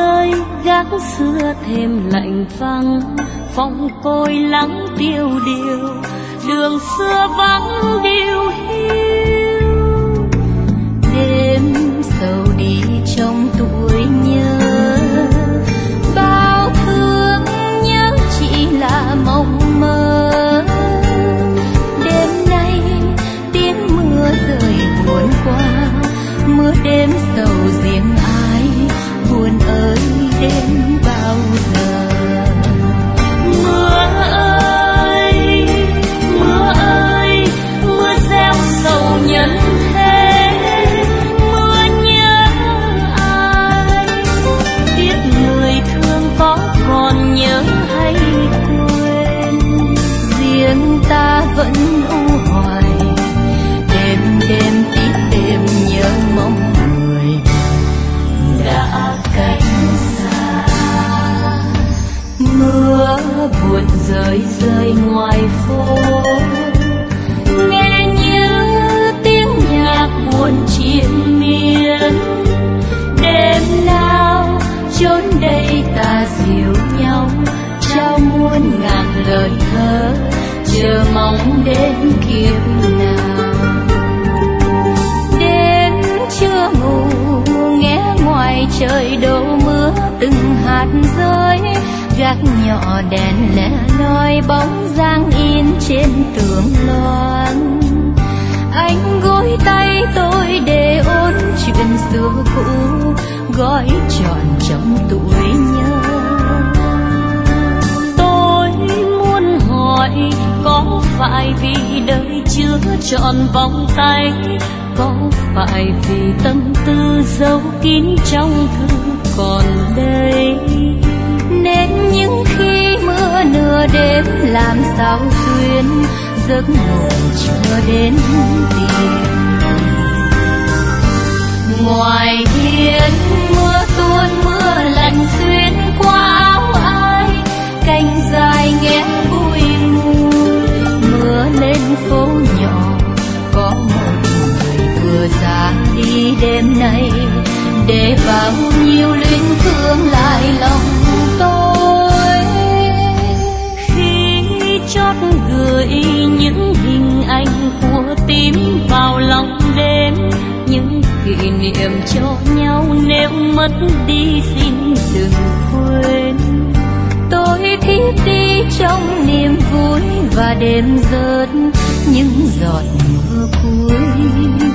rơi gác xưa thêm lạnh vắng phòng côi lắng tiêu điều, đường xưa vắng điều hiu. Đêm sầu đi trong tuổi nhớ, bao thương nhớ chỉ là mộng mơ. Rơi rơi ngoài phố. Nghe như tiếng nhạc buồn triền miên. Đêm nào chốn đây ta dìu nhau, trao muôn ngàn lời thơ, chờ mong đến kiếp nào. Đến chưa ngủ, nghe ngoài trời đổ mưa, từng hạt rơi, gác nhỏ đèn lẻ bóng dáng in trên tường loan. Anh gối tay tôi để ôn chuyện xưa cũ, gói tròn trong tuổi nhớ. Tôi muốn hỏi có phải vì đời chưa tròn vòng tay, có phải vì tâm tư giấu kín trong thư còn đây? Đêm làm sao xuyên giấc ngủ chưa đến tìm. Ngoài hiên kỷ niệm cho nhau nếu mất đi xin đừng quên. Tôi thiết đi trong niềm vui và đêm rớt những giọt mưa cuối.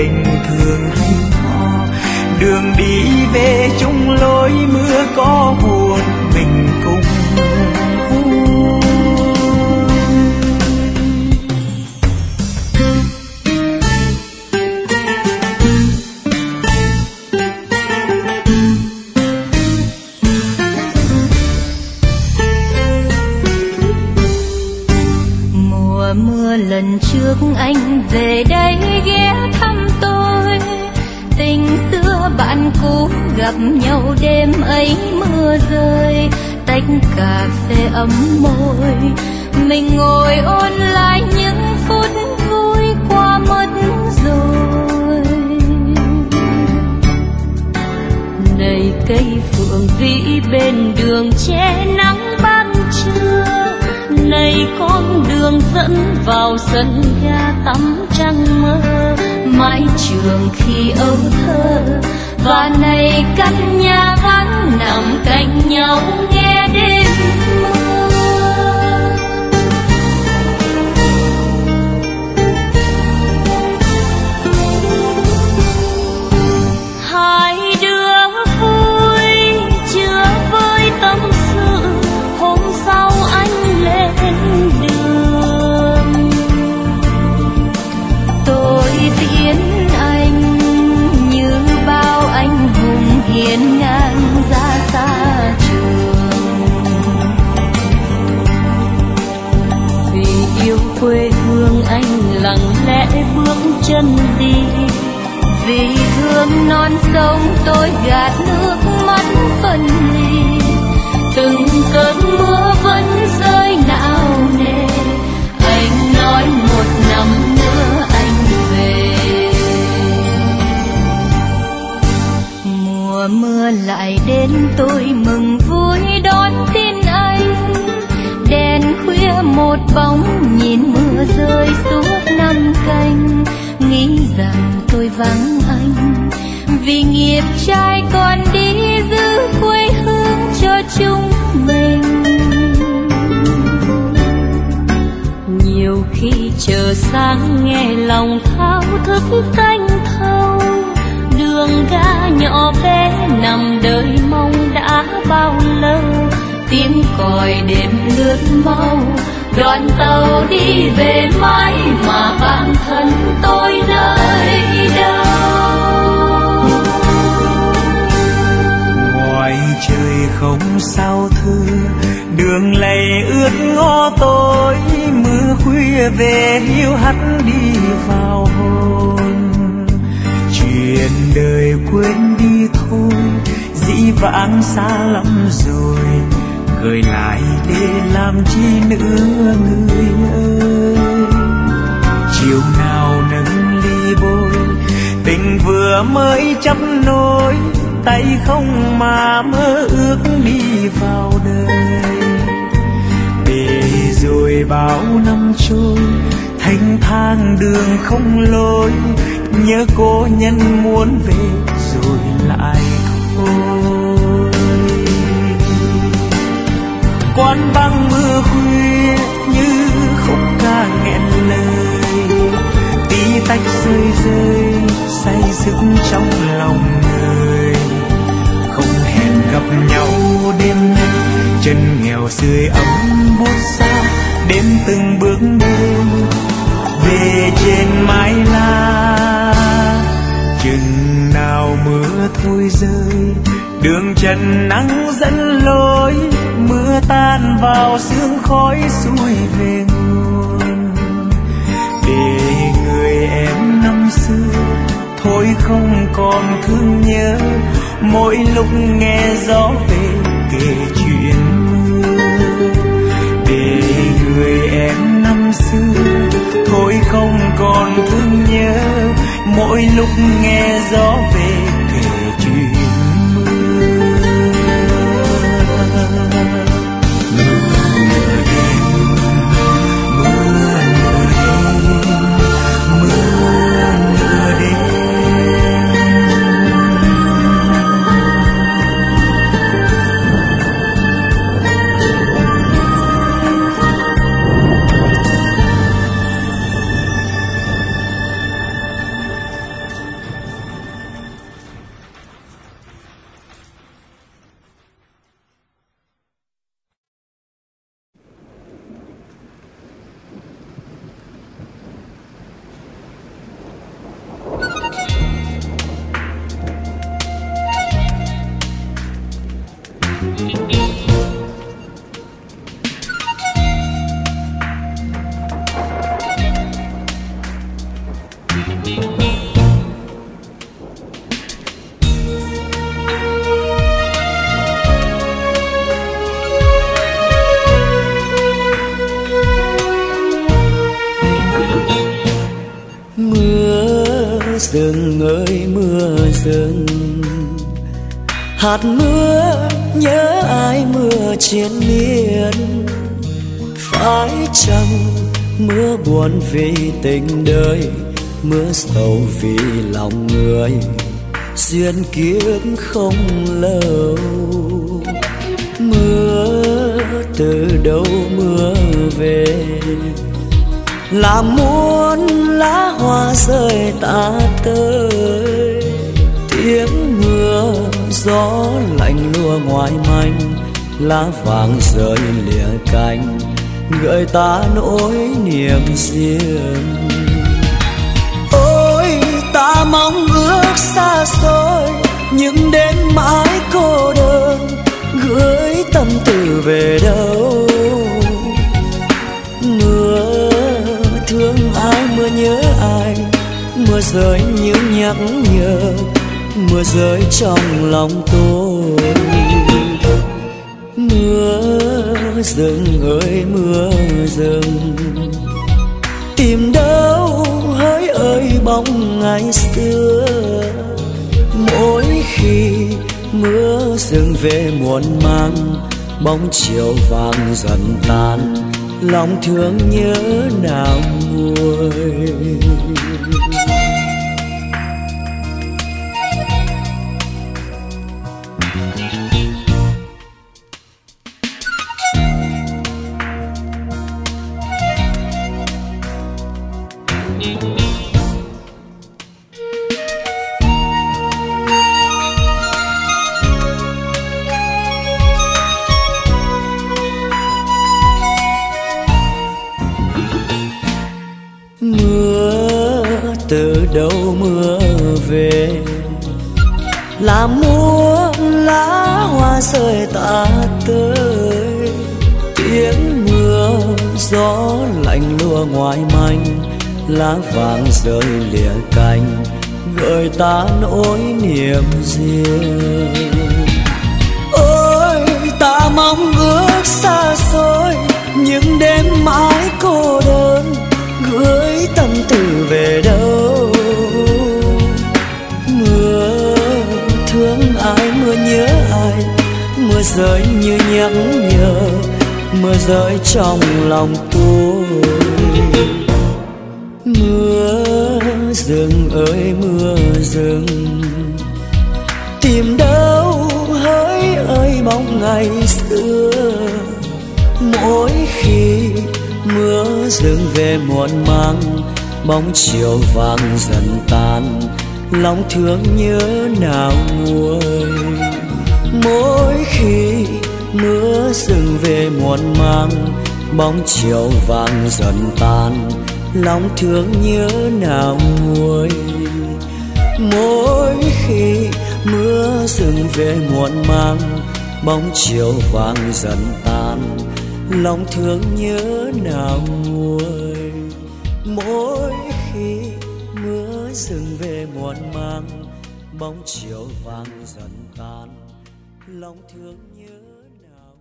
Tình thường hay ho đường đi về chung lối mưa có phượng vĩ bên đường che nắng ban trưa. Này con đường dẫn vào sân ga tắm trăng mơ. Mái trường khi âu thơ, và này căn nhà vắng nằm cạnh nhau nghe thương non sông tôi gạt nước mắt phân ly từng cơn mưa vẫn rơi nào nề, anh nói một năm nữa anh về. Mùa mưa lại đến tôi mừng vui đón tin anh. Đèn khuya một bóng nhìn mưa rơi suốt năm canh. Nghĩ rằng tôi vắng anh vì nghiệp trai còn đi giữ quê hương cho chúng mình. Nhiều khi chờ sáng nghe lòng thao thức canh thâu, đường ga nhỏ bé nằm đợi mong đã bao lâu. Tiếng còi đêm lướt mau, đoàn tàu đi về mãi mà bản thân tôi nơi không sao thưa đường lầy ướt ngó tối, mưa khuya về hiu hắt đi vào hồn. Chuyện đời quên đi thôi, dĩ vãng xa lắm rồi. Cười lại để làm chi nữa người ơi. Chiều nào nâng ly bôi, tình vừa mới chấp nối tay không mà mơ ước đi vào đời. Để rồi bao năm trôi thanh thang đường không lối, nhớ cô nhân muốn về rồi lại thôi. Quán băng mưa khuya như khúc ca nghẹn lời, tí tách rơi rơi, say dứt trong lòng người gặp nhau. Đêm nay, chân nghèo sưởi ấm bút xa đêm từng bước đêm về trên mái la. Chừng nào mưa thôi rơi, đường trần nắng dẫn lối, mưa tan vào sương khói xuôi về nguồn. Để người em năm xưa, thôi không còn thương nhớ mỗi lúc nghe gió về kể chuyện. Mưa để người em năm xưa thôi không còn thương nhớ, mỗi lúc nghe gió về vì tình đời, mưa sầu vì lòng người, duyên kiếp không lâu. Mưa từ đâu mưa về? Làm muốn lá hoa rơi ta tới tiếng mưa gió lạnh lùa ngoài manh, lá vàng rơi lìa cánh gợi ta nỗi niềm riêng. Ôi, ta mong ước xa xôi những đêm mãi cô đơn, gửi tâm tư về đâu? Mưa thương ai, mưa nhớ ai, mưa rơi như nhắc nhở, mưa rơi trong lòng tôi. Mưa rừng ơi mưa rừng. Tìm đâu, hỡi ơi, bóng ngày xưa. Mỗi khi mưa rừng về muộn mang bóng chiều vàng dần tan. Lòng thương nhớ nào nguôi. Làm mua lá hoa rơi ta tơi, tiếng mưa gió lạnh lùa ngoài manh lá vàng rơi lìa cành gợi ta nỗi niềm riêng. Ôi ta mong ước xa xôi những đêm mãi cô đơn gửi tâm tư về đâu? Ai mưa nhớ ai, mưa rơi như nhắc nhở, mưa rơi trong lòng tôi. Mưa rừng ơi, mưa rừng, tìm đâu hỡi ơi bóng ngày xưa. Mỗi khi mưa rừng về muộn mang bóng chiều vàng dần tan lòng thương nhớ nào nguôi. Mỗi khi mưa rừng về muộn mang bóng chiều vàng dần tan. Lòng thương nhớ nào nguôi. Mỗi khi mưa rừng về muộn mang bóng chiều vàng dần tan. Lòng thương nhớ nào nguôi. Mỗi khi mưa rừng còn mang bóng chiều vàng dần tan. Lòng thương nhớ nào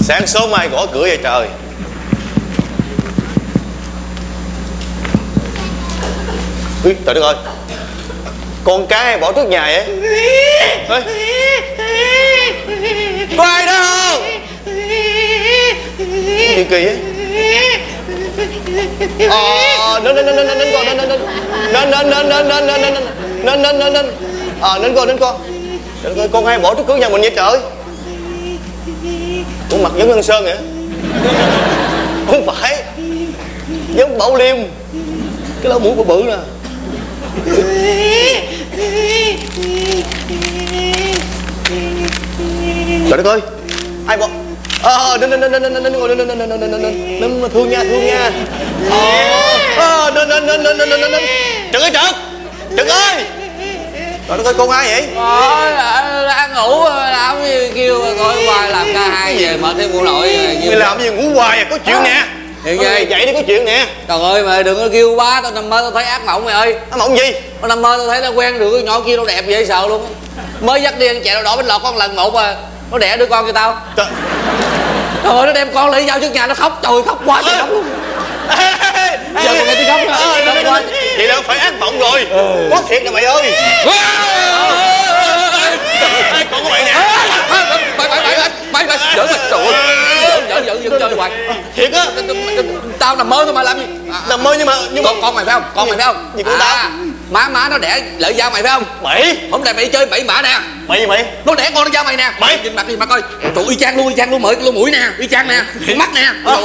sáng sớm mai gõ cửa vậy trời? Úi, trời đất ơi. Con cái hay bỏ trước nhà vậy Ê, Có ai đó không Gì kỳ vậy Ờ, nên nên nên nên nên con nên nên nên nên nên nên nên nên nên nên nên nên nên ờ nên con nên con nên con con hay bỏ trước cửa nhà mình vậy trời con mặt giống Ngân Sơn vậy Không phải Giống Bảo Liêm Cái lỗ mũi bự bự nè trời đất ơi ai bỏ ờ nên nên nên nên nên nên ngồi nên nên nên nên nên nên nên thương nha thương nha ờ nên nên nên nên nên nên nên trượt ơi trượt trượt ơi trời đất ơi con ai vậy ờ đang ngủ làm gì kêu coi hoài làm ca hai về mệt thêm bộ nội kêu làm gì ngủ hoài à có chuyện nè Thôi gì? mày dậy đi có chuyện nè Trời ơi mày đừng có kêu quá tao nằm mơ tao thấy ác mộng mày ơi Nó mộng gì Tao nằm mơ tao thấy tao quen được cái nhỏ kia đâu đẹp dễ sợ luôn mới dắt đi ăn chè đậu đỏ bánh lọt con lần một à nó đẻ đứa con cho tao Trời. trời ơi nó đem con lại giao trước nhà nó khóc trời khóc quá trời khóc luôn Giờ còn nghe tiếng khóc nữa. Ờ, vậy là- vậy phải ác mộng rồi có thiệt nè mày ơi Ê, con của mày nè Mày mày mày mày giỡn mày trời ơi. Giỡn giỡn giỡn giỡn chơi hoài. Thiệt á. Tao nằm mơ thôi mà làm gì? À, nằm mơ nhưng mà nhưng mà con con mày phải không? Con mày phải không? Gì của tao? má má nó đẻ lợi giao mày phải không? Mày? Hôm nay mày đi chơi bậy bạ nè. Mày gì mày? Nó đẻ con nó giao mày nè. Mày? nhìn mặt nhìn mặt coi. Trời y chang luôn y chang luôn mở lỗ mũi nè y chang nè mắt nè. Trời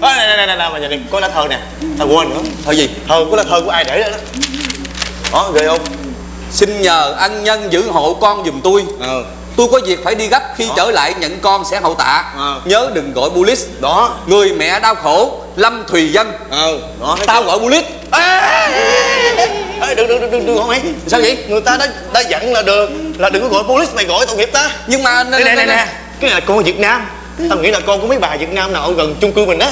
ơi. nè nè nè nè mày nhìn có lá thơ nè. Thơ quên nữa. Thôi gì? Thơ của lá thơ của ai để đó. Đó đó ghê không? Xin nhờ ân nhân giữ hộ con giùm tôi. Ờ tôi có việc phải đi gấp khi trở lại nhận con sẽ hậu tạ. Ờ. nhớ đừng gọi police. Đó. Người mẹ đau khổ lâm thùy dân. Ờ đó. Tao gọi police. Ê, đừng đừng đừng đừng đừng hỏi mày sao vậy? Người ta đã đã dặn là đừng là đừng có gọi police mày gọi tội nghiệp ta. Nhưng mà đây này này nè cái này là con Việt Nam. Tao nghĩ là con của mấy bà Việt Nam nào ở gần chung cư mình đó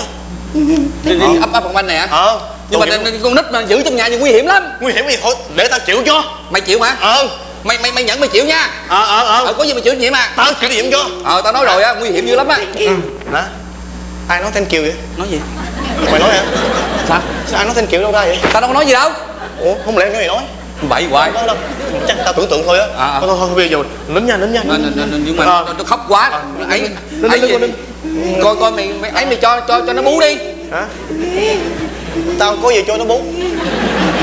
đi, đi, ấp ấp phòng anh nè ờ. Nhưng mà con nít mà giữ trong nhà thì nguy hiểm lắm. Nguy hiểm gì thôi để tao chịu cho. Mày chịu hả? Ờ mày mày mày nhận mày chịu nha. Ờ ờ ờ. Ờ có gì mày chịu nhiệm à tao chịu nhiệm cho ờ tao nói rồi á nguy hiểm dữ lắm á. Hả? Ai nói thank you vậy? Nói gì? Mày nói hả? Sao? Sao ai nói thank you đâu ra vậy? Tao đâu có nói gì đâu. Ủa không lẽ cái mày nói? Bậy hoài. Đâu đâu. Chắc tao tưởng tượng thôi á. À, à. thôi thôi thôi bây giờ nín nha nín nha. Nhưng mà Ờ. nó, nó khóc quá. Ấy Đừng, ấy gì đừng, coi coi mày mày ấy mày cho cho cho nó bú đi. Hả? Tao có gì cho nó bú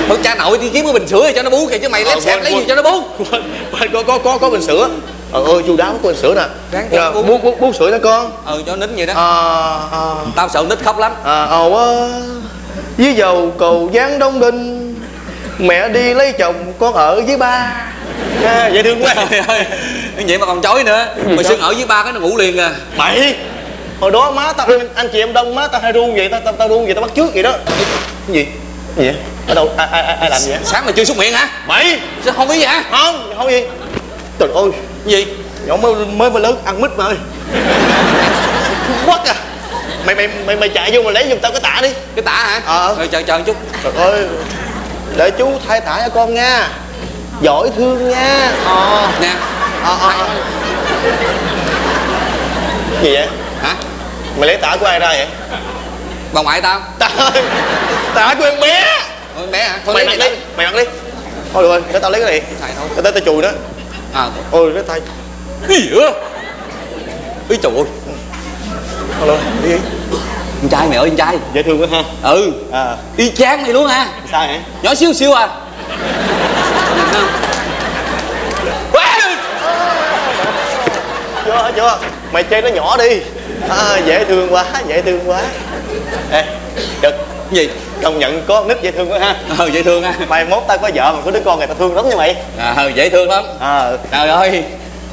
thôi cha nội đi kiếm cái bình sữa thì cho nó bú kìa chứ mày Ờ, lép xẹp lấy gì cho nó bú? Quên, có có có có bình sữa. Ờ ơi chu đáo có bình sữa nè. Ráng cho Dạ, bú. bú bú bú sữa cho con. Ừ cho nín vậy đó. Ờ ờ tao sợ nít khóc lắm. À ồ á. Với dầu cầu giáng đông đinh mẹ đi lấy chồng con ở với ba. À, dễ thương quá. Trời ơi, vậy mà còn chối nữa. Mày xưng ở với ba cái nó ngủ liền à. Mày. Hồi đó má tao anh, anh chị em đông má tao hay ru vậy tao tao, tao ru vậy tao bắt trước vậy đó. Cái gì gì vậy? ở đâu? Ai ai ai, làm gì vậy? Sáng mày chưa xúc miệng hả? Mày! Sao không biết gì hả? Không không gì trời ơi. Gì? Nhỏ mới mới mới lớn ăn mít mà ơi. Quất à mày mày mày mày chạy vô mà lấy giùm tao cái tả đi. Cái tả hả? Ờ. rồi chờ chờ một chút. Trời ơi. Để chú thay tả cho con nha. Giỏi thương nha. Ờ. Nè. Ờ ờ. Ờ. gì vậy? Hả? Mày lấy tả của ai ra vậy bà ngoại tao. Tả ơi của em bé. Ôi, bé hả? Thôi mày lấy đi mày mặc đi. Thôi được rồi để tao lấy cái này. Thầy thôi. để tao tao chùi nó à ôi cái tay cái gì á ý trời ơi. Thôi đi. con trai mày ơi con trai. Dễ thương quá ha. Ừ. À. Y chang mày luôn à sao vậy nhỏ xíu xíu à. Chưa hả chưa mày chơi nó nhỏ đi à, dễ thương quá dễ thương quá. Ê trực gì? Công nhận có nít dễ thương quá ha. Ờ dễ thương á. Mai mốt tao có vợ mà có đứa con người ta thương lắm nha mày. À ờ, dễ thương lắm. À trời ơi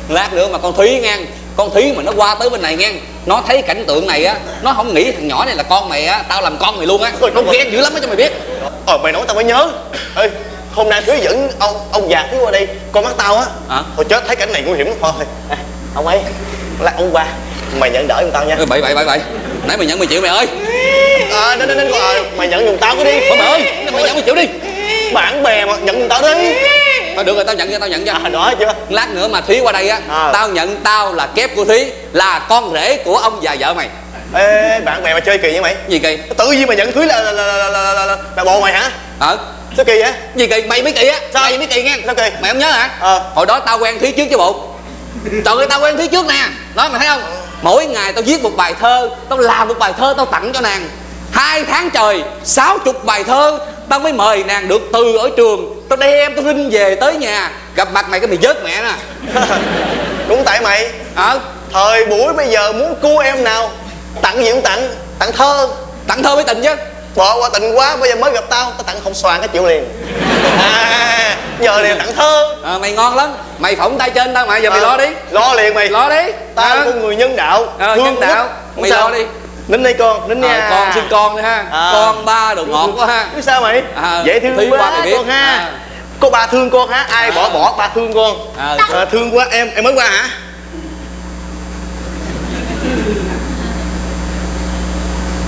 lát nữa mà con thúy ngang con thúy mà nó qua tới bên này ngang nó thấy cảnh tượng này á nó không nghĩ thằng nhỏ này là con mày á tao làm con mày luôn á. Nó ghen dữ lắm á cho mày biết. Ờ mày nói tao mới nhớ. Ê hôm nay thúy dẫn ông ông già thúy qua đây con mắt tao á. Hả? thôi chết thấy cảnh này nguy hiểm lắm. Thôi à, ông ấy lát ông qua mày nhận đỡ giùm tao nha. Ê, bậy bậy bậy bậy. Nãy mày nhận mày chịu mày ơi. À đến đến đến à, mày nhận giùm tao cái đi. Thôi mày ơi mày nhận mày chịu đi. Bạn bè mà nhận giùm tao đi. Thôi được rồi tao nhận cho tao nhận cho à đó chưa? Lát nữa mà thúy qua đây á À. tao nhận tao là kép của thúy là con rể của ông già vợ mày. Ê bạn bè mà chơi kỳ với mày? Gì kỳ? Tự nhiên mà nhận thúy là là là là là, là, là, là bồ mày hả? Ờ. Sao kỳ vậy? Gì kỳ? Mày mới kỳ á. Sao? mày mới kỳ nghe. Sao kỳ? mày không nhớ hả? Ờ. hồi đó tao quen thúy trước chứ bộ. Trời ơi tao quen thúy trước nè. Đó mày thấy không mỗi ngày tao viết một bài thơ tao làm một bài thơ tao tặng cho nàng. Hai tháng trời sáu chục bài thơ tao mới mời nàng được từ ở trường. Tao đem tao rinh về tới nhà gặp mặt mày cái mày vớt mẹ nè. Đúng tại mày. Ờ? Thời buổi bây giờ muốn cua em nào tặng gì cũng tặng tặng thơ. Tặng thơ với tình chứ bỏ qua tình quá bây giờ mới gặp tao tao tặng không xoàn cái chịu liền à, giờ này tặng thơ ờ, mày ngon lắm mày phỏng tay trên tao mà giờ mày Ờ, lo đi lo liền mày lo đi tao Ờ. là con người nhân đạo thương nhân đạo. nhất. Mày Sao? lo đi. nín đây con nín nha con xin con đi ha À. con ba đồ ngọt quá ha biết sao mày À, dễ thương quá, qua mày biết. con ha À. có ba thương con hả ai À. bỏ bỏ ba thương con À. à, thương quá em em mới qua hả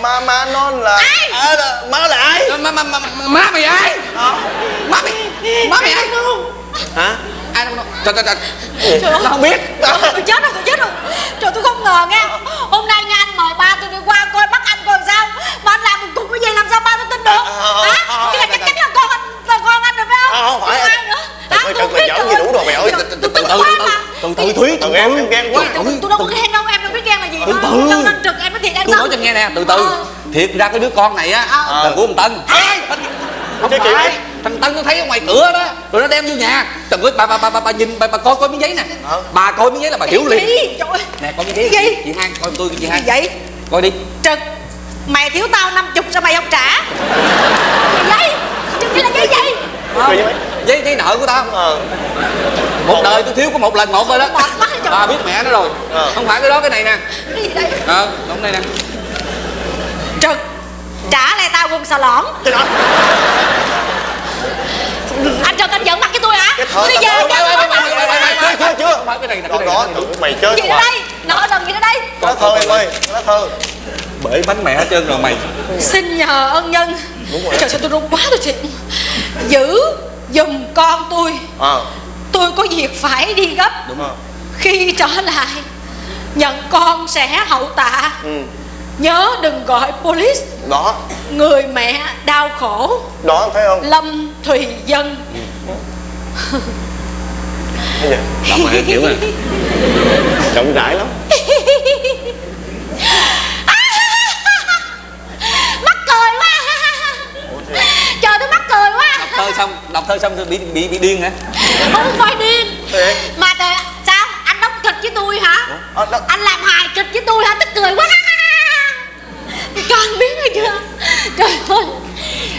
má má nó là Ai? à, là, má nó là ai? Má má má má mày ai? Ờ. má mày má mày ai? Hả? Ai đâu trời trời trời nó không biết. Tôi chết rồi tôi chết rồi. Trời tôi không ngờ nghe hôm nay nha anh mời ba tôi đi qua coi bắt anh còn sao? Mà anh làm một cục cái gì làm sao ba tôi tin được? Ờ, hả? ờ, cái này chắc chắn là con anh là con anh rồi phải không? Ờ, không phải. Ai nữa. Hả? Trời ơi, tôi giỡn gì đủ rồi mày ơi. tôi Từ- tôi từ- từ- từ- từ từ thúy từ em em ghen quá. Tôi tôi đâu có ghen đâu em đâu biết ghen là gì Từ từ. đâu nên trực em nói thiệt em tôi nói cho nghe nè từ từ. Ờ. thiệt ra cái đứa con này á Ờ. là của ông tân. Không phải. Thằng tân nó thấy ở ngoài cửa đó rồi nó đem vô nhà. Trời ơi bà bà bà bà, bà nhìn bà, bà coi coi miếng giấy nè. Ờ. bà coi miếng giấy là bà hiểu liền. nè coi miếng giấy. Gì? chị hai coi tôi chị hai vậy? Coi đi. Trực. Mày thiếu tao năm chục sao mày không trả? Chừng như là cái gì mày. Giấy giấy nợ của tao. Ờ. Một đời tôi thiếu có một lần một thôi đó. Bà biết mẹ nó rồi. Ờ. không phải cái đó cái này nè. Cái gì đây? Ờ đúng đây nè. Trực trả lại tao quần xà đó. Anh trực anh giận mặt với tôi hả? Cái thợ đi về cho mày- mày- mày- mặt. mày- chưa chưa không phải cái này đó cái đó tụi mày chơi gì hoài. đây? Nợ lần gì đây? Lá thơ em ơi lá thơ. Bể bánh mẹ hết trơn rồi mày. Xin nhờ ân nhân. Đúng rồi. trời sao tôi run quá tôi thiệt giữ giùm con tôi. Ờ. Tôi có việc phải đi gấp. Đúng rồi. Khi trở lại nhận con sẽ hậu tạ. Ừ. Nhớ đừng gọi police. Đó. Người mẹ đau khổ. Đó thấy không? Lâm thùy dân. Chưa? đọc kiểu nè rộng rãi lắm mắc cười quá trời tôi mắc cười quá đọc thơ xong đọc thơ xong rồi bị bị bị điên hả? Không phải điên. Mà tại sao? Anh đóng kịch với tôi hả? Ờ, đó- anh làm hài kịch với tôi hả? Tức cười quá. Cho anh biết hay chưa? Trời ơi.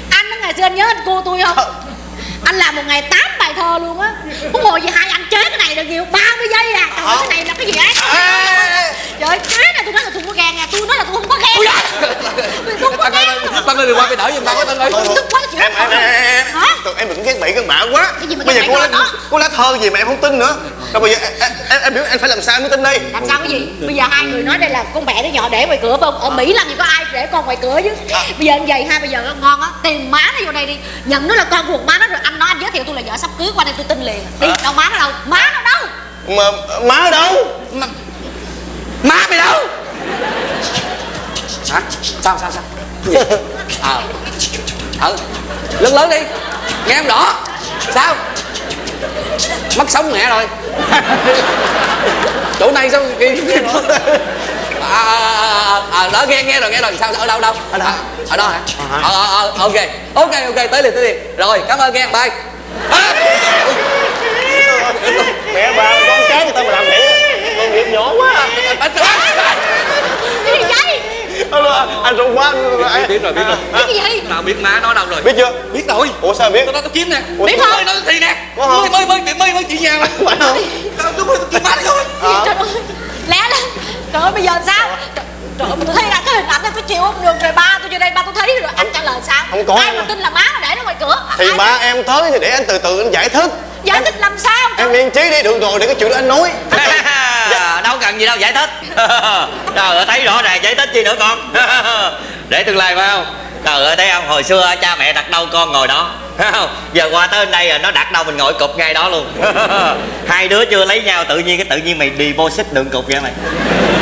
Anh ngày xưa anh nhớ anh cô tôi không? Anh làm một ngày tám thơ luôn á. Huống hồ gì hai anh chế cái này được nhiều 30 giây à. Trời ơi, cái này là cái gì ấy trời ơi cái này tôi nói là tôi không có ghen nha tôi nói là tôi không có ghen tôi không có ghen tăng ơi đừng qua bị đỡ giùm tao cái tăng thôi. tức quá chịu em em em em em. Em đừng ghét bậy cái mã quá. Cái bây giờ có bậy lá có lá thơ gì mà em không tin nữa rồi bây giờ em em, em biểu anh phải làm sao mới tin đây? Làm sao cái gì? Bây giờ hai người nói đây là con mẹ đứa nhỏ để ngoài cửa phải không? Ở mỹ làm gì có ai để con ngoài cửa chứ? Bây giờ anh vậy hai bây giờ ngon á tìm má nó vô đây đi. Nhận nó là con ruột má nó rồi anh nói anh giới thiệu tôi là vợ sắp cưới qua đây tôi tin liền. Đi đâu má nó đâu? Má nó đâu? Mà má ở đâu? Má, má mày đâu? Hả? Sao sao sao? Ờ. Ờ lớn lớn đi. Nghe không rõ. Sao mất sống mẹ rồi. Chỗ này sao kỳ à, à, à, à, đó nghe nghe rồi nghe rồi. Sao ở đâu đâu? Ở đâu ở đó hả? Ờ ờ. Ờ ok. Ok ok tới liền tới liền. Rồi cảm ơn nghe bye. À, mẹ bà con cái người ta mà làm vậy con nghiệp nhỏ quá à. À, à, anh rụng quá anh- anh- biết rồi biết rồi. Cái gì nào biết má nó đâu rồi. Biết chưa? Biết rồi. Ủa sao biết? Tao tao kiếm nè. Ủa, biết rồi nói thì nè. Có không? mới mới mới mới mới chị nhà mà không tao tôi mới kiếm má nó thôi. Trời ơi. Lẽ lên trời ơi bây giờ sao trời, ơi tôi thấy là cái hình ảnh này tôi chịu không được rồi ba tôi vô đây ba tôi thấy rồi anh trả lời sao? Không có ai mà tin là má nó để nó ngoài cửa? Thì Ai ba em tới thì để anh từ từ anh giải thích. Giải thích làm sao? em yên trí đi được rồi để cái chuyện đó anh nói. Đâu cần gì đâu giải thích. Trời ơi thấy rõ ràng giải thích chi nữa con? Để tương lai phải không? Trời ơi thấy không? Hồi xưa cha mẹ đặt đâu con ngồi đó Thấy không? Giờ qua tới bên đây rồi nó đặt đâu mình ngồi cục ngay đó luôn. Hai đứa chưa lấy nhau tự nhiên cái tự nhiên mày đi vô xích đường cục vậy mày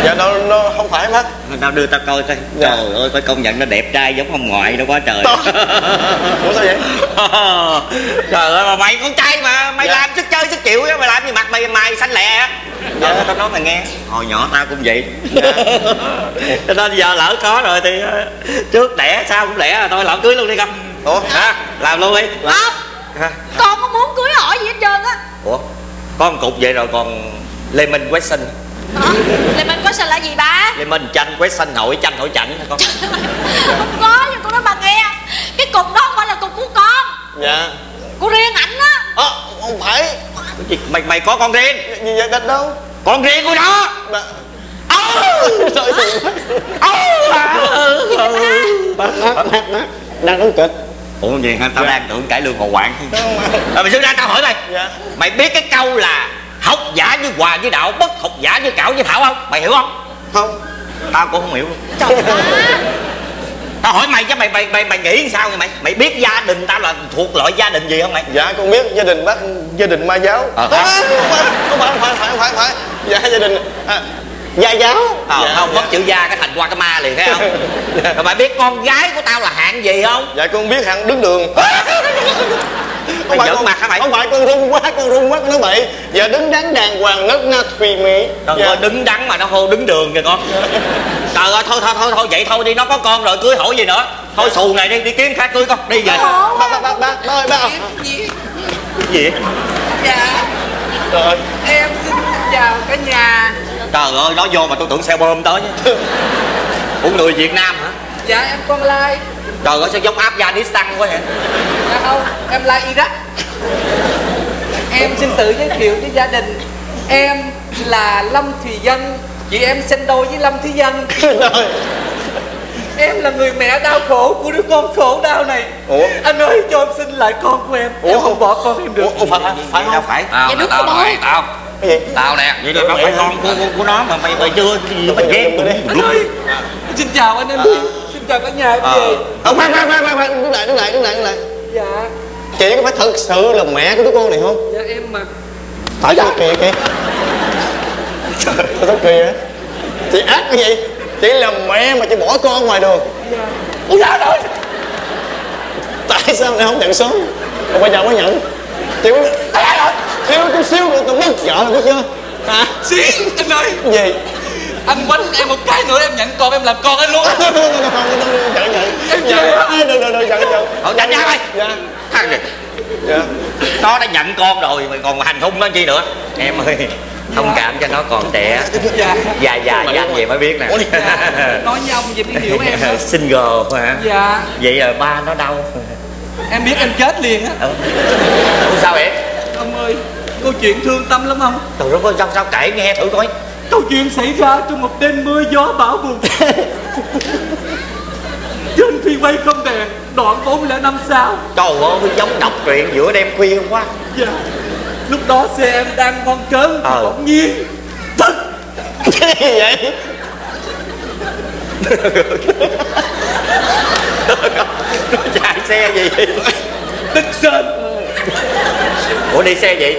dạ đâu nó không phải mất tao đưa tao coi coi. Dạ. trời ơi phải công nhận nó đẹp trai giống ông ngoại đó quá trời. Ủa sao vậy? Trời ơi mà mày con trai mà mày Dạ. làm sức chơi sức chịu á mày làm gì mặt mày mày xanh lẹ á. Dạ. tao nói mày nghe. Hồi nhỏ tao cũng vậy. Cho nên giờ lỡ có rồi thì ờ, trước đẻ sau cũng đẻ rồi thôi làm cưới luôn đi con. Ủa? Hả? Làm luôn đi. Không. Hả? con có muốn cưới hỏi gì hết trơn á. Ủa? Một cục vậy rồi còn lemon question hả? Là mình có sợ là gì ba? Lemon chanh question hỏi chanh hỏi chảnh hả con? Không có nhưng con nói bà nghe. Cái cục đó không phải là cục của con. Dạ. Của riêng ảnh á. Ờ không phải. Cái gì? mày mày có con riêng? Gì vậy đất đâu? Con riêng của nó. Mà Ờ, trời ơi bác bác bác đang đóng kịch. Ủa gì hả? Tao đang tưởng cải lương còn quạng à, mày xưa ra tao hỏi mày. Dạ. mày biết cái câu là học giả với hòa với đạo bất học giả với cảo với thảo không? Mày hiểu không? Không. Tao cũng không hiểu luôn. Tao hỏi mày chứ mày mày mày mày nghĩ sao vậy mày? Mày biết gia đình tao là thuộc loại gia đình gì không mày? Dạ con biết. Gia đình bác gia đình ma giáo. Ờ, à, không phải không phải không phải không phải, dạ gia đình à, gia giáo. Ờ dạ, không dạ. mất chữ gia cái thành qua cái ma liền thấy không? Rồi mày biết con gái của tao là hạng gì không? Dạ con biết hẳn đứng đường Mày giỡn con, mặt hả mày? không phải con run quá con run quá nói bậy dạ đứng đắn đàng hoàng nấc na thùy mỹ Trời dạ. ơi đứng đắn mà nó hô đứng đường kìa con. Trời ơi thôi thôi thôi thôi vậy thôi đi nó có con rồi cưới hỏi gì nữa. Thôi xù này đi đi kiếm khác cưới con đi về. Bác bác bác bác ơi bác Gì? Dạ. Trời ơi. Em xin chào cả nhà. Trời ơi nó vô mà tôi tưởng xe bơm tới chứ Ủa người Việt Nam hả? Dạ em con Lai Trời ơi sao giống Afghanistan quá vậy? Dạ không em Lai Iraq Em xin tự giới thiệu với gia đình. Em là Lâm Thùy Dân. Chị em sinh đôi với Lâm Thúy Dân. Em là người mẹ đau khổ của đứa con khổ đau này. Ủa? Anh ơi cho em xin lại con của em. Ủa? Em không bỏ con em được. Ủa, ủa phải phải không? phải. Dạ Tao đúng tao phải tao. Cái gì? Tao nè. Vậy là phải con của, của, của nó mà mày mày chưa Mày ghét tụi Anh ơi. Xin chào anh em. Xin chào cả nhà Ờ. về Ờ, khoan khoan khoan khoan đứng lại đứng lại đứng lại đứng lại Dạ chị có phải thật sự là mẹ của đứa con này không Dạ em mà phải sao kìa sao sao kỳ vậy chị ác cái gì chị là mẹ mà chị bỏ con ngoài đường dạ rồi tại sao lại không nhận sớm còn bây giờ mới nhận chị mới thiếu chút xíu nữa tôi mất vợ rồi biết chưa hả Xí anh ơi gì Anh quánh em một cái nữa em nhận con em làm con anh luôn. Không không giận giận giận đừng đừng đừng giận giận Thôi nhanh ra mày dạ. Thằng này. Dạ. Nó đã nhận con rồi mày còn hành hung nó chi nữa? Em ơi Thông cảm cho nó còn trẻ. Dạ. Dài dài dành gì mới biết nè. Nói với ông gì mới hiểu em đó. Single hả? Dạ. Vậy rồi ba nó đâu Em biết em chết liền á. Ủa, Sao vậy? Ông ơi Câu chuyện thương tâm lắm không? Trời đất ơi sao sao kể nghe thử coi Câu chuyện xảy ra trong một đêm mưa gió bão bùng. Trên phi quay không đèn Đoạn 405 sao. Trời ơi giống đọc truyện giữa đêm khuya quá. Dạ Lúc đó xe em đang ngon cớn Ờ. Bỗng nhiên Thật cái gì vậy? Chạy xe gì Tức sên. Ủa đi xe gì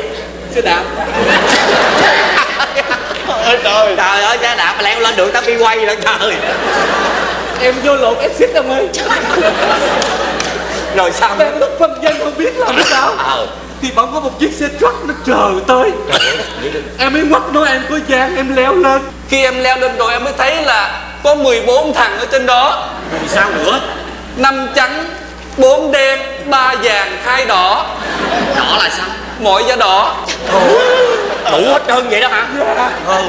Xe đạp ôi trời. Trời ơi xe đạp mà leo lên đường tao đi quay vậy trời. Em vô lộn exit ông ơi Rồi sao? Đang lúc phân dân không biết làm sao. Ờ. Thì bỗng có một chiếc xe truck nó chờ tới. Em mới ngoắt nói em có gian em leo lên. Khi em leo lên rồi em mới thấy là Có 14 thằng ở trên đó. Rồi sao nữa? Năm trắng bốn đen ba vàng hai đỏ. Đỏ là sao? Mọi da đỏ Đủ hết trơn vậy đó hả? Ừ.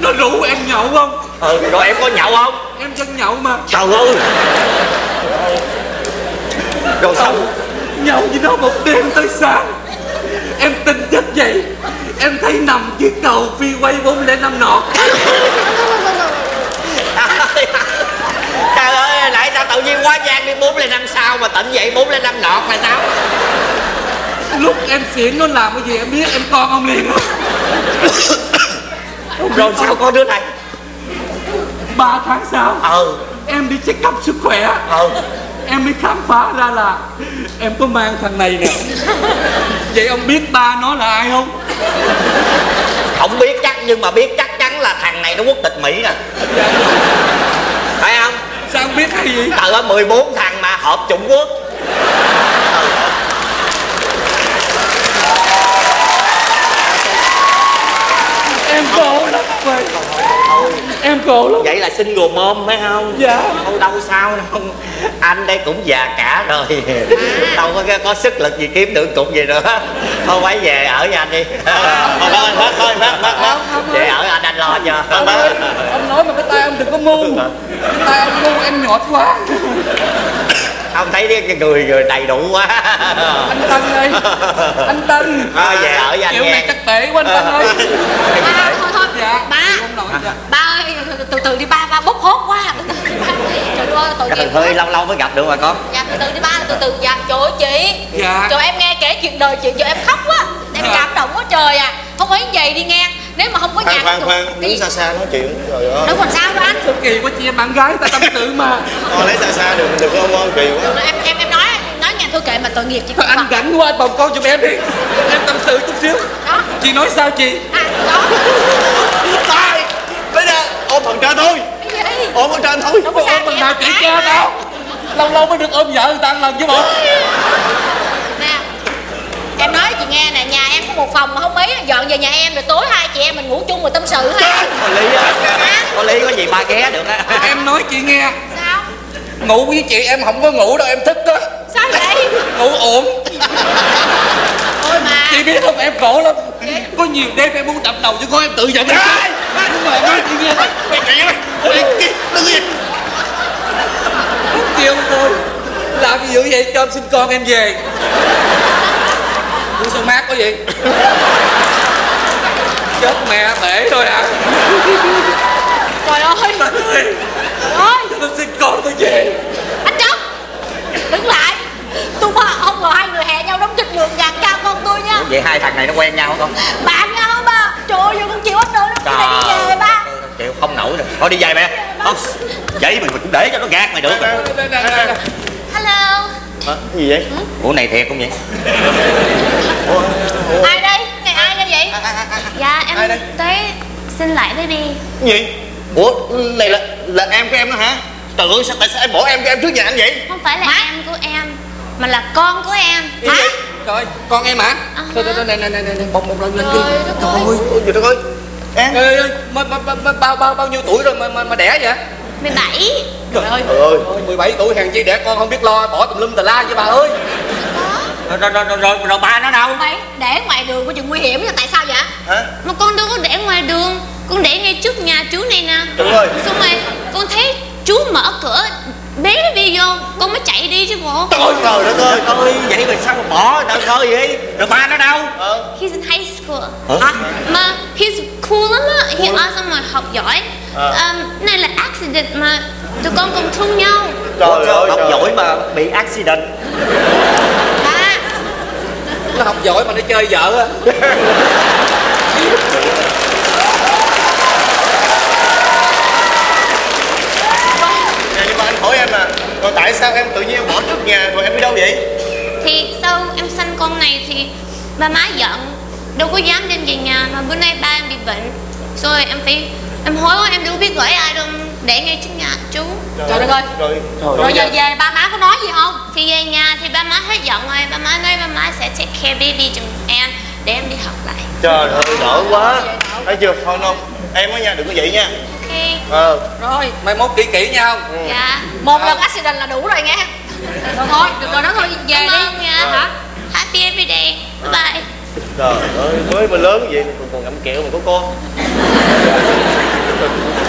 Nó rủ em nhậu không? Ừ rồi em có nhậu không? Em chân nhậu mà. Trời ơi. Rồi sao? Nhậu gì đó một đêm tới sáng. Em tin giấc vậy. Em thấy nằm dưới cầu phi quay bốn lẻ năm nọt. Trời ơi nãy sao tự nhiên quá gian đi bốn lên năm sau mà tỉnh dậy bốn lên năm nọt là sao lúc em xỉn nó làm cái gì em biết em con ông liền. Rồi sao có đứa này? Ba tháng sau Ừ em đi check up sức khỏe. Ừ em mới khám phá ra là em có mang thằng này nè. Vậy ông biết ba nó là ai không? Không biết chắc nhưng mà biết chắc chắn là thằng này nó quốc tịch Mỹ nè. Phải không? Sao ông biết hay gì ơi 14 thằng mà họp Trung Quốc khổ lắm vậy em khổ lắm. Vậy là single mom phải không? Dạ. Thôi đâu sao đâu. Anh đây cũng già cả rồi. Đâu có có sức lực gì kiếm được cục gì nữa. Thôi quay về ở với anh đi. Thôi, thôi, bác ơi, bác, bác, bác. Về ở anh anh lo cho ông ơi ông nói mà cái tay ông đừng có ngu cái tay ông ngu em nhọt quá không thấy cái người đầy đủ quá. Anh tân ơi. Anh tân. À, về ở với anh kiểu nghe. này chắc tệ quá anh tân ơi. À, thôi thôi. Dạ ba. Dạ. ba ơi từ từ đi ba ba bốc hốt quá. Trời ơi tội nghiệp hơi lâu lâu mới gặp được mà con. Dạ từ từ đi ba từ từ. Dạ trời chị. Dạ. trời em nghe kể chuyện đời chị cho em khóc quá. Em dạ. cảm động quá trời à. Không phải vậy đi ngang nếu mà không có khoan nhạc khoan thì- khoan cái đứng xa xa nói chuyện trời ơi. Đâu còn sao đâu anh Sao kỳ quá chị em bạn gái ta tâm sự mà. Thôi lấy xa xa đừng có ôm ôm kỳ quá. Em em em nói nói nghe thôi kệ mà tội nghiệp chị Thôi anh rảnh quá anh bồng con giùm em đi. Em tâm sự chút xíu. Đó. Chị nói sao chị? À đó. Tay lấy ra ôm phần trên thôi. Cái gì ôm ở trên thôi. Đâu có Ôm sao bằng nào chị cha tao Lâu lâu mới được ôm vợ người ta lần chứ bộ em nói chị nghe nè nhà em có một phòng mà không mấy dọn về nhà em rồi tối hai chị em mình ngủ chung rồi tâm sự ha có lý á. Có lý có gì ba ghé được á. Em nói chị nghe. Sao? Ngủ với chị em không có ngủ đâu em thích đó sao vậy? Ngủ ổn. Thôi mà. Chị biết không em khổ lắm. Có nhiều đêm em muốn đập đầu chứ có em tự giận em. Nhưng mà em nói chị nghe. Mày kỳ mày đừng gì. Kêu thôi. Làm gì dữ vậy? Cho em xin con em về Uống sông mát có gì Chết mẹ bể rồi à. Trời ơi. Trời ơi. Trời ơi. Xin con tôi về. Anh trấn đứng lại. Tôi mà không ngờ hai người hẹn nhau đóng kịch lượng gạt cao con tôi nha. Vậy hai thằng này nó quen nhau không? Bạn nhau hả ba trời ơi giờ con chịu hết nổi lắm cái này đi về ba. chịu không nổi rồi. Thôi đi về mẹ. Không vậy mình cũng để cho nó gạt mày được. Rồi hello. Hả? Gì vậy? Ủa này thiệt không vậy ai đây này ai đây vậy Dạ Ai em đây? tới xin lại baby gì ủa này là là em của em đó hả trời ơi sao tại sao em bỏ em của em trước nhà anh vậy Không phải là Má. em của em Mà là con của em Hả? Trời con em hả? À Thôi thôi thôi này này này này bông bông lên lên đi. Trời ơi. trời đất ơi em mà, mà, bao bao bao nhiêu tuổi rồi mà mà, mà đẻ vậy? 17 Trời ơi. trời ơi Ôi, 17 tuổi hàng chi đẻ con không biết lo bỏ tùm lum tà la vậy bà ơi. Rồi rồi rồi, rồi, rồi ba nó đâu? Mày để ngoài đường có chừng nguy hiểm là tại sao vậy? Hả? Mà con đâu có để ngoài đường Con để ngay trước nhà chú này nè. Đúng rồi. Xong rồi con thấy chú mở cửa Bế baby vô Con mới chạy đi chứ bộ. Trời trời đất ơi. ơi. Vậy rồi sao mà bỏ tao coi vậy? Rồi ba nó đâu? Ờ. He's in high school. Hả? Mà he's cool lắm á. He ở xong rồi học giỏi. À. um, Này là accident mà Tụi con cùng thương nhau. Trời ơi học giỏi mà bị accident Nó học giỏi mà nó chơi vợ á. nè nhưng mà anh hỏi em à rồi tại sao em tự nhiên em bỏ trước nhà rồi em đi đâu vậy? Thì sau em sanh con này thì ba má giận Đâu có dám đem về nhà Mà bữa nay ba em bị bệnh. Rồi em phải Em hối quá em đâu có biết gửi ai đâu Để ngay trước nhà chú. Trời đất ơi. rồi. Rồi giờ về ba má có nói gì không? Thì về nhà thì ba má hết giận rồi. Ba má nói ba má sẽ take care baby giùm em Để em đi học lại. Trời ơi đỡ quá. Thấy chưa? Thôi không em á nha đừng có vậy nha. Ok. Ờ. Rồi, mai mốt kỹ kỹ nha không? Dạ. Một lần accident là đủ rồi nghe. Rồi thôi được rồi đó thôi về Cảm đi. ơn nha. Hả? Happy every day. Bye bye. Trời ơi mới mà lớn vậy mà còn còn ngậm kẹo mà có con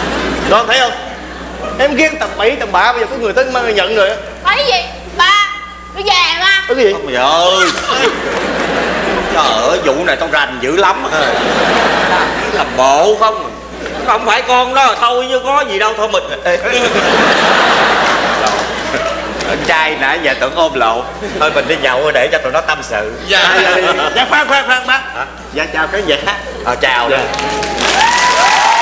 con thấy không? Em ghen tầm bậy tầm bạ bây giờ có người tới mang nhận rồi á. Thấy gì? Ba nó về ba cái gì? Trời ơi. Trời ơi vụ này tao rành dữ lắm Làm bộ không? Không phải con đó thôi chứ có gì đâu thôi mình. Ê. Con trai nãy giờ tưởng ôm lộ. Thôi mình đi nhậu để cho tụi nó tâm sự. Dạ. dạ khoan khoan khoan bác. Hả? dạ chào khán giả Ờ chào. Dạ. dạ.